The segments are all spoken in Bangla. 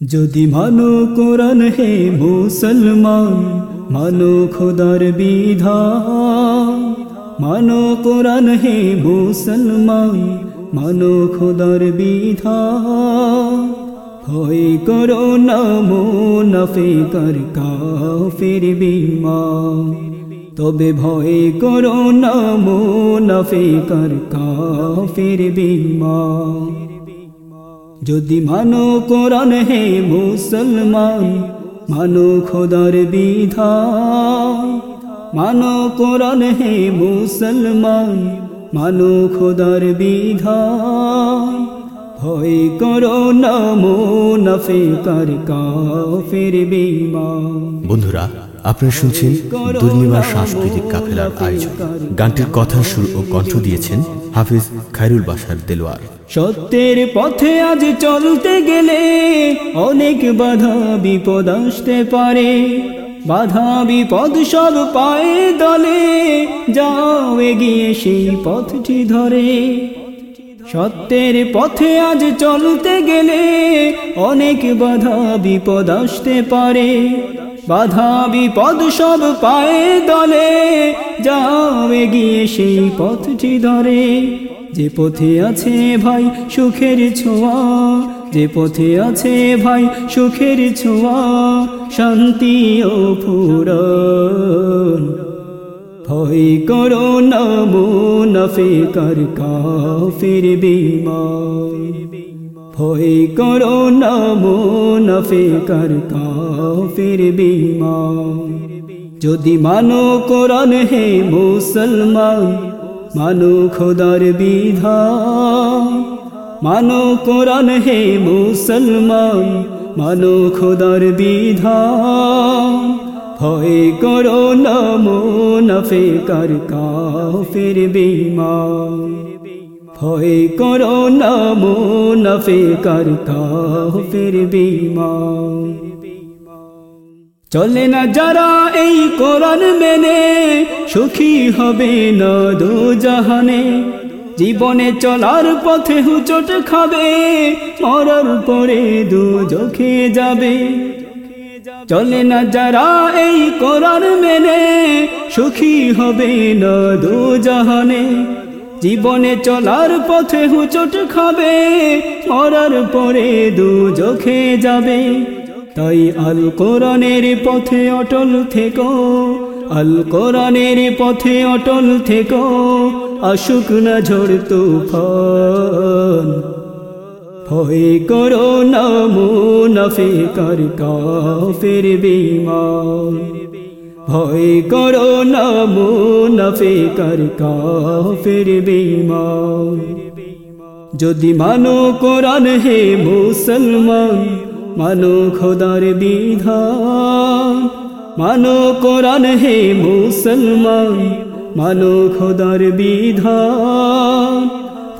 যদি মানো কোরআন হে মুসলমান, মানো খোদার বিধান, মানো কোরআন হে মুসলমান, মানো খোদার বিধান। ভয় করো না মুনাফিকার কাফির বিমান, তবে ভয় করো না মুনাফিকার কাফির বিমান। যদি মানো কোরআন হে মুসলমান মানো খোদার বিধান। মানো কোরআন হে মুসলমান মানো খোদার বিধান। ভয় করো না মুনাফিকার কাফির বিমান। বন্ধুরা আপনারা শুনছেন দুর্নিবার সাংস্কৃতিক কাফেলার আয়োজন। গানটির কথা সুর ও কণ্ঠ দিয়েছেন হাফিজ খায়রুল বাসার দেলোয়ার। সত্যের পথে আজ চলতে গেলে অনেক বাধা বিপদ আসতে পারে। বাধা বিপদ সব পায়ে দলে, যাও এগিয়ে সেই পথটি ধরে। সত্যের পথে আজ চলতে গেলে অনেক বাধা বিপদ আসতে পারে। বাধা বিপদ সব পায়ে দলে। যাও এগিয়ে সেই পথটি ধরে। যে পথে আছে ভাই সুখের ছোঁয়া। যে পথে আছে ভাই সুখের ছোঁয়া। শান্তি ও ফুরন ভয় করো না মুনাফিকার কাফির বিমান ভয় করো না মুনাফিকার কাফির বিমান। যদি মানো কোরআন হে মুসলমান, মানো খোদার বিধান। মানো কোরআন হে মুসলমান, মানো খোদার বিধান। ভয় করো না মুনাফিকার কাফির বিমান। ভয় করো না, মুনাফিকার কাফির বিমান। চলে না যারা এই কোরআন মেনে, সুখী হবে না দু জাহানে জীবনে চলার পথে হুচট খাবে, মরার পরে দু চোখে যাবে। চলে না যারা এই কোরআন মেনে, সুখী হবে না দু জাহানে জীবনে চলার পথে হুচট খাবে, মরার পরে দু চোখে যাবে। তাই আল কোরআনের পথে অটল থেকো, আল কোরআনের পথে অটল থেকো, আসুক না ঝড় তুফান। ভয় করো না মুনাফিকার কাফির বিমান। ভয় করো না মুনাফিকার কাফির বিমান যদি মানো কোরআন হে মুসলমান, মানো খোদার বিধান। মানো কোরআন হে মুসলমান, মানো খোদার বিধান।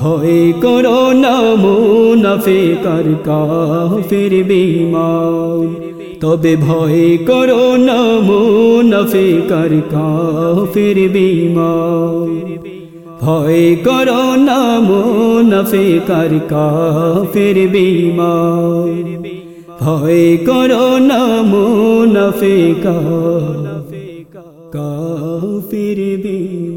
ভয় করো না মুনাফিকার কাফির বিমান তবে ভয় করো না মুনাফিকার কাফির বিমান ভয় করো না মুনাফিকার কাফির বিমান ভয় করো না মুনাফিকা কাফির বিমান